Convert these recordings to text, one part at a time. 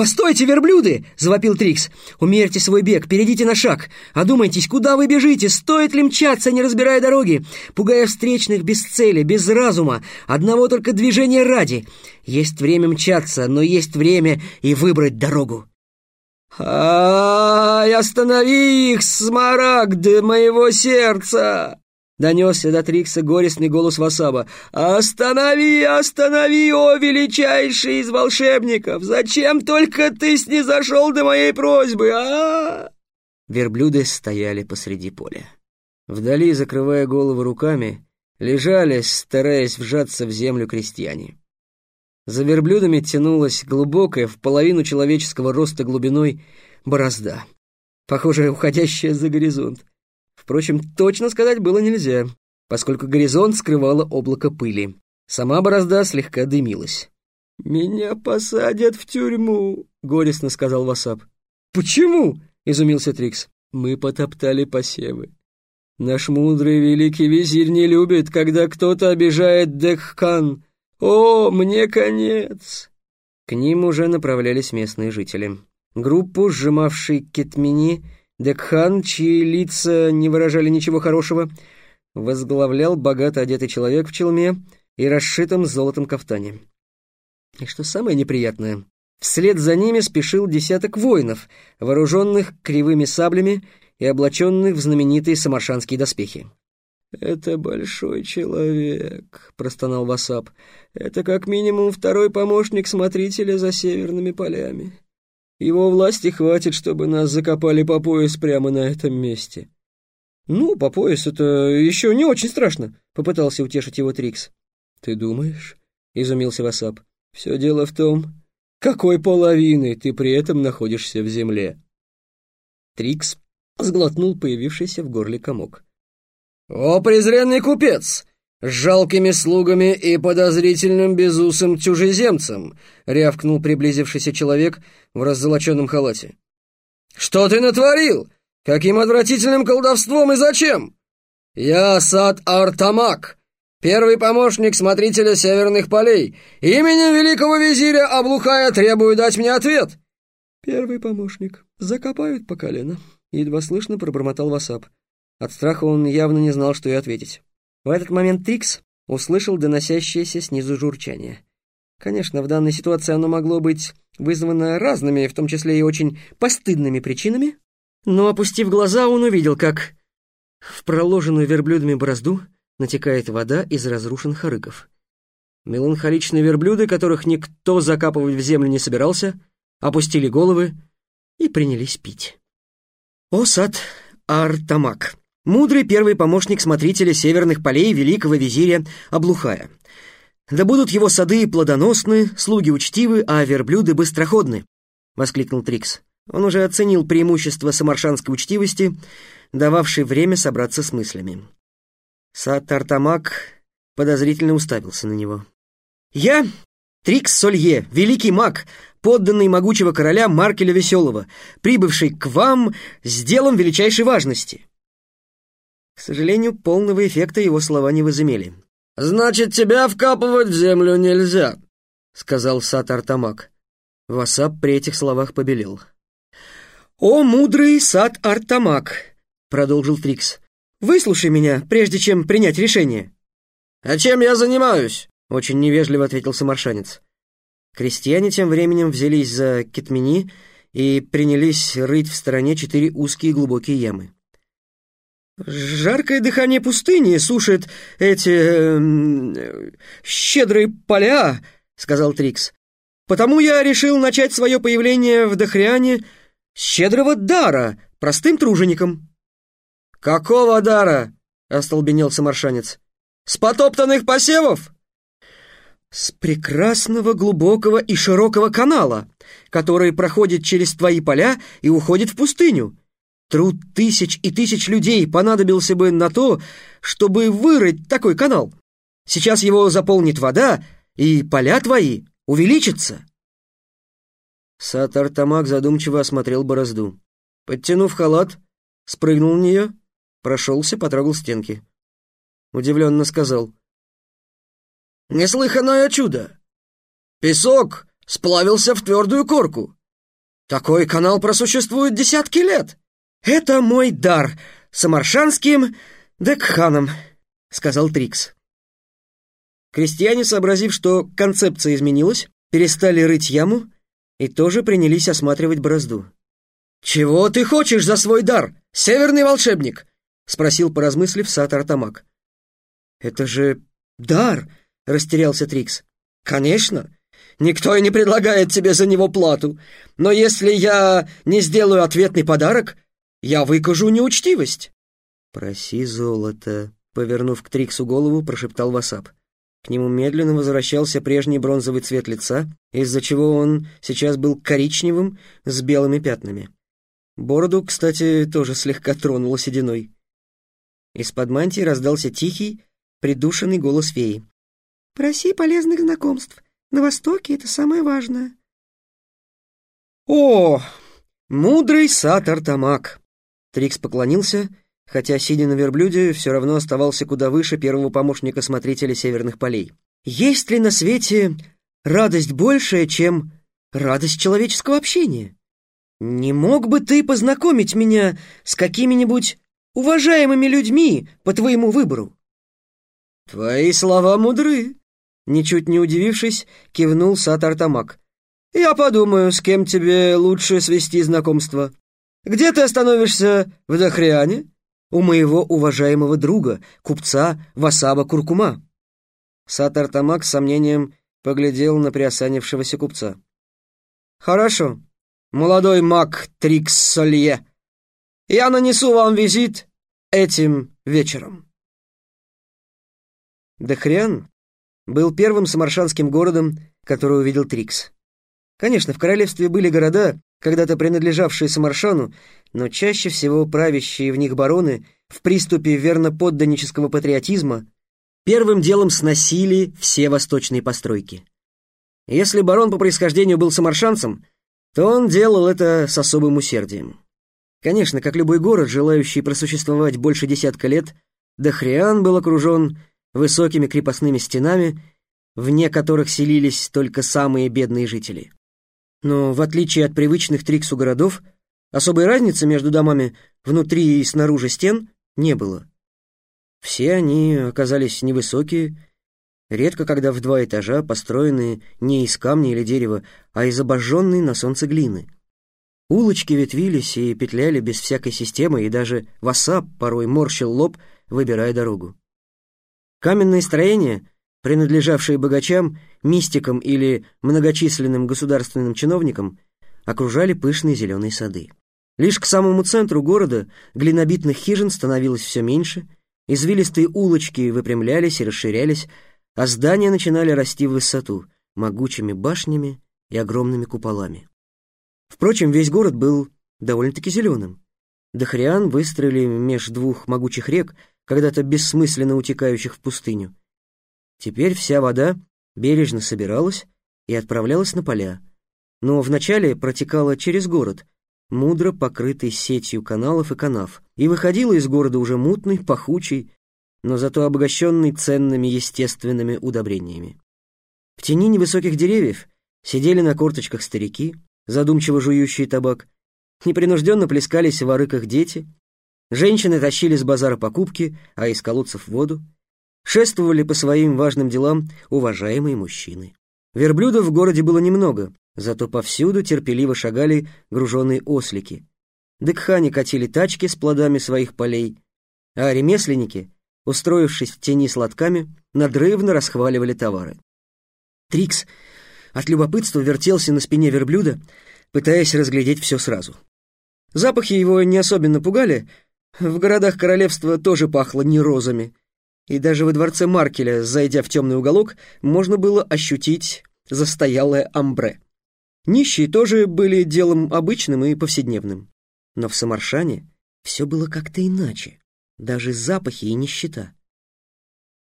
«Постойте, верблюды!» — завопил Трикс. «Умерьте свой бег, перейдите на шаг. Одумайтесь, куда вы бежите? Стоит ли мчаться, не разбирая дороги, пугая встречных без цели, без разума, одного только движения ради? Есть время мчаться, но есть время и выбрать дорогу». «Ай, останови их, смарагды моего сердца!» Донесся до Трикса горестный голос Васаба. «Останови, останови, о величайший из волшебников! Зачем только ты снизошел до моей просьбы, а?» Верблюды стояли посреди поля. Вдали, закрывая головы руками, лежали, стараясь вжаться в землю крестьяне. За верблюдами тянулась глубокая, в половину человеческого роста глубиной, борозда, похожая уходящая за горизонт. Впрочем, точно сказать было нельзя, поскольку горизонт скрывало облако пыли. Сама борозда слегка дымилась. «Меня посадят в тюрьму», — горестно сказал Васап. «Почему?» — изумился Трикс. «Мы потоптали посевы. Наш мудрый великий визирь не любит, когда кто-то обижает Декхан. О, мне конец!» К ним уже направлялись местные жители. Группу, сжимавшей Кетмини, Декхан, чьи лица не выражали ничего хорошего, возглавлял богато одетый человек в челме и расшитом золотом кафтане. И что самое неприятное, вслед за ними спешил десяток воинов, вооруженных кривыми саблями и облаченных в знаменитые самаршанские доспехи. «Это большой человек», — простонал Васап. «Это как минимум второй помощник смотрителя за северными полями. Его власти хватит, чтобы нас закопали по пояс прямо на этом месте». «Ну, по пояс это еще не очень страшно», — попытался утешить его Трикс. «Ты думаешь?» — изумился Васап. «Все дело в том, какой половины ты при этом находишься в земле». Трикс сглотнул появившийся в горле комок. «О, презренный купец! С жалкими слугами и подозрительным безусым чужеземцем!» — рявкнул приблизившийся человек в раззолоченном халате. «Что ты натворил? Каким отвратительным колдовством и зачем?» «Я Сад Артамак, первый помощник смотрителя северных полей. Именем великого визиря Облухая требую дать мне ответ». «Первый помощник. Закопают по колено», — едва слышно пробормотал Васап. От страха он явно не знал, что и ответить. В этот момент Трикс услышал доносящееся снизу журчание. Конечно, в данной ситуации оно могло быть вызвано разными, в том числе и очень постыдными причинами, но, опустив глаза, он увидел, как в проложенную верблюдами борозду натекает вода из разрушенных арыков. Меланхоличные верблюды, которых никто закапывать в землю не собирался, опустили головы и принялись пить. Осад Артамак Мудрый первый помощник смотрителя северных полей великого визиря Облухая. Да будут его сады плодоносны, слуги учтивы, а верблюды быстроходны, — воскликнул Трикс. Он уже оценил преимущество самаршанской учтивости, дававшей время собраться с мыслями. Сатартамак подозрительно уставился на него. «Я Трикс Солье, великий маг, подданный могучего короля Маркеля Веселого, прибывший к вам с делом величайшей важности. К сожалению, полного эффекта его слова не возымели. «Значит, тебя вкапывать в землю нельзя», — сказал Сат-Артамак. Васап при этих словах побелел. «О, мудрый Сат-Артамак», — продолжил Трикс, — «выслушай меня, прежде чем принять решение». «А чем я занимаюсь?» — очень невежливо ответил самаршанец. Крестьяне тем временем взялись за кетмени и принялись рыть в стороне четыре узкие глубокие ямы. Жаркое дыхание пустыни сушит эти э, щедрые поля, сказал Трикс. Потому я решил начать свое появление в Дохряне с щедрого дара, простым тружеником. Какого дара? остолбенел самаршанец. С потоптанных посевов? С прекрасного, глубокого и широкого канала, который проходит через твои поля и уходит в пустыню. Труд тысяч и тысяч людей понадобился бы на то, чтобы вырыть такой канал. Сейчас его заполнит вода, и поля твои увеличатся. Сатар-Тамак задумчиво осмотрел борозду. Подтянув халат, спрыгнул в нее, прошелся, потрогал стенки. Удивленно сказал. «Неслыханное чудо! Песок сплавился в твердую корку. Такой канал просуществует десятки лет. Это мой дар самаршанским декханом, сказал Трикс. Крестьяне, сообразив, что концепция изменилась, перестали рыть яму и тоже принялись осматривать борозду. «Чего ты хочешь за свой дар, северный волшебник?» — спросил, поразмыслив, Сатар Тамак. «Это же дар!» — растерялся Трикс. «Конечно! Никто и не предлагает тебе за него плату. Но если я не сделаю ответный подарок, я выкажу неучтивость». «Проси золото», — повернув к Триксу голову, прошептал Васап. К нему медленно возвращался прежний бронзовый цвет лица, из-за чего он сейчас был коричневым с белыми пятнами. Бороду, кстати, тоже слегка тронуло сединой. Из-под мантии раздался тихий, придушенный голос феи. «Проси полезных знакомств. На Востоке это самое важное». «О, мудрый Сатар-Тамак!» Трикс поклонился хотя, сидя на верблюде, все равно оставался куда выше первого помощника смотрителя северных полей. «Есть ли на свете радость большая, чем радость человеческого общения? Не мог бы ты познакомить меня с какими-нибудь уважаемыми людьми по твоему выбору?» «Твои слова мудры», — ничуть не удивившись, кивнул Сатартамак. «Я подумаю, с кем тебе лучше свести знакомство. Где ты остановишься в Дахриане?» у моего уважаемого друга, купца Васаба Куркума». Сатар Тамак с сомнением поглядел на приосанившегося купца. «Хорошо, молодой маг Трикс Солье, я нанесу вам визит этим вечером». Дахриан был первым самаршанским городом, который увидел Трикс. Конечно, в королевстве были города, когда-то принадлежавшие Самаршану, но чаще всего правящие в них бароны в приступе верноподданнического патриотизма первым делом сносили все восточные постройки. Если барон по происхождению был самаршанцем, то он делал это с особым усердием. Конечно, как любой город, желающий просуществовать больше десятка лет, Дахриан был окружен высокими крепостными стенами, вне которых селились только самые бедные жители. Но в отличие от привычных Триксу городов, особой разницы между домами внутри и снаружи стен не было. Все они оказались невысокие, редко когда в два этажа, построенные не из камня или дерева, а из обожженной на солнце глины. Улочки ветвились и петляли без всякой системы, и даже васап порой морщил лоб, выбирая дорогу. Каменные строения принадлежавшие богачам, мистикам или многочисленным государственным чиновникам, окружали пышные зеленые сады. Лишь к самому центру города глинобитных хижин становилось все меньше, извилистые улочки выпрямлялись и расширялись, а здания начинали расти в высоту, могучими башнями и огромными куполами. Впрочем, весь город был довольно-таки зеленым. Дахриан выстроили меж двух могучих рек, когда-то бессмысленно утекающих в пустыню, Теперь вся вода бережно собиралась и отправлялась на поля, но вначале протекала через город, мудро покрытый сетью каналов и канав, и выходила из города уже мутный, пахучий, но зато обогащенный ценными естественными удобрениями. В тени невысоких деревьев сидели на корточках старики, задумчиво жующие табак, непринужденно плескались в арыках дети, женщины тащили с базара покупки, а из колодцев воду, шествовали по своим важным делам уважаемые мужчины. Верблюдов в городе было немного, зато повсюду терпеливо шагали груженные ослики. Декхани катили тачки с плодами своих полей, а ремесленники, устроившись в тени с лотками, надрывно расхваливали товары. Трикс от любопытства вертелся на спине верблюда, пытаясь разглядеть все сразу. Запахи его не особенно пугали, в городах королевства тоже пахло не розами, и даже во дворце Маркеля, зайдя в темный уголок, можно было ощутить застоялое амбре. Нищие тоже были делом обычным и повседневным. Но в Самаршане все было как-то иначе, даже запахи и нищета.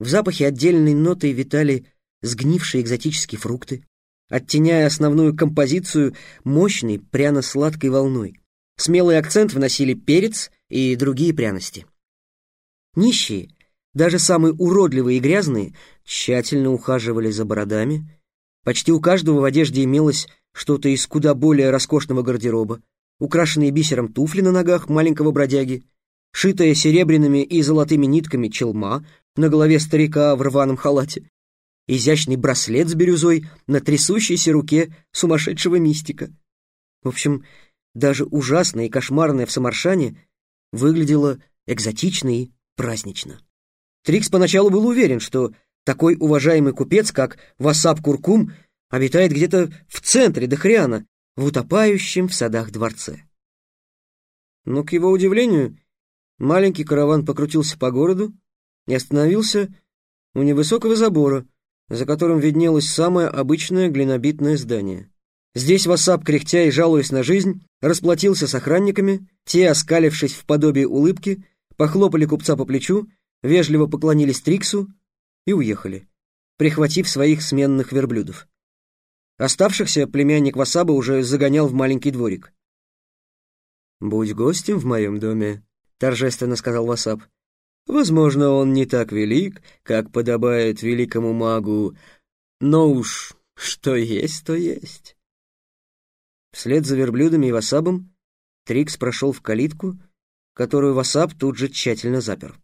В запахе отдельной нотой витали сгнившие экзотические фрукты, оттеняя основную композицию мощной пряно-сладкой волной. Смелый акцент вносили перец и другие пряности. Нищие даже самые уродливые и грязные тщательно ухаживали за бородами. Почти у каждого в одежде имелась что-то из куда более роскошного гардероба, украшенные бисером туфли на ногах маленького бродяги, шитая серебряными и золотыми нитками челма на голове старика в рваном халате, изящный браслет с бирюзой на трясущейся руке сумасшедшего мистика. В общем, даже ужасное и кошмарное в Самаршане выглядело экзотично и празднично. Трикс поначалу был уверен, что такой уважаемый купец, как Васап Куркум, обитает где-то в центре Дахриана, в утопающем в садах дворце. Но, к его удивлению, маленький караван покрутился по городу и остановился у невысокого забора, за которым виднелось самое обычное глинобитное здание. Здесь Васап, кряхтя и жалуясь на жизнь, расплатился с охранниками, те, оскалившись в подобие улыбки, похлопали купца по плечу, вежливо поклонились Триксу и уехали, прихватив своих сменных верблюдов. Оставшихся племянник Васаба уже загонял в маленький дворик. «Будь гостем в моем доме», — торжественно сказал Васаб. «Возможно, он не так велик, как подобает великому магу, но уж что есть, то есть». Вслед за верблюдами и Васабом Трикс прошел в калитку, которую Васаб тут же тщательно запер.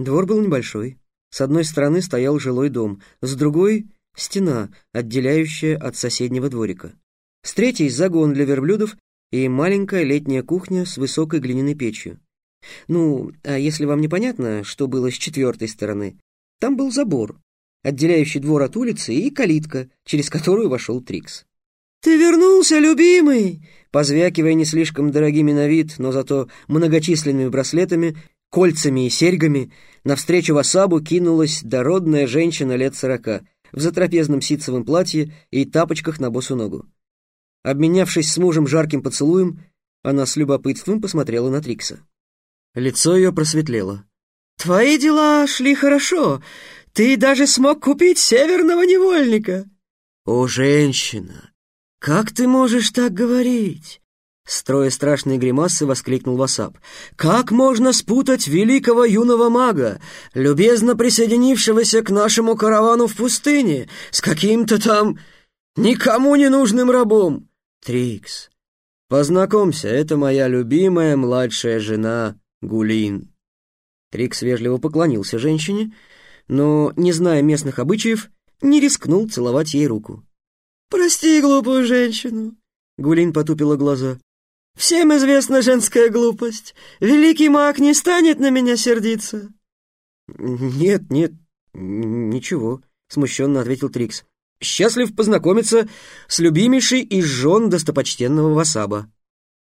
Двор был небольшой. С одной стороны стоял жилой дом, с другой — стена, отделяющая от соседнего дворика. С третьей — загон для верблюдов и маленькая летняя кухня с высокой глиняной печью. Ну, а если вам непонятно, что было с четвертой стороны, там был забор, отделяющий двор от улицы, и калитка, через которую вошел Трикс. «Ты вернулся, любимый!» Позвякивая не слишком дорогими на вид, но зато многочисленными браслетами, кольцами и серьгами, навстречу Васабу кинулась дородная женщина лет сорока в затрапезном ситцевом платье и тапочках на босу ногу. Обменявшись с мужем жарким поцелуем, она с любопытством посмотрела на Трикса. Лицо ее просветлело. «Твои дела шли хорошо. Ты даже смог купить северного невольника». «О, женщина, как ты можешь так говорить?» Строя страшные гримасы, воскликнул Васап. «Как можно спутать великого юного мага, любезно присоединившегося к нашему каравану в пустыне, с каким-то там никому не нужным рабом? Трикс, познакомься, это моя любимая младшая жена Гулин». Трикс вежливо поклонился женщине, но, не зная местных обычаев, не рискнул целовать ей руку. «Прости глупую женщину», — Гулин потупила глаза. «Всем известна женская глупость. Великий маг не станет на меня сердиться». «Нет, нет, ничего», — смущенно ответил Трикс. «Счастлив познакомиться с любимейшей из жен достопочтенного Васаба».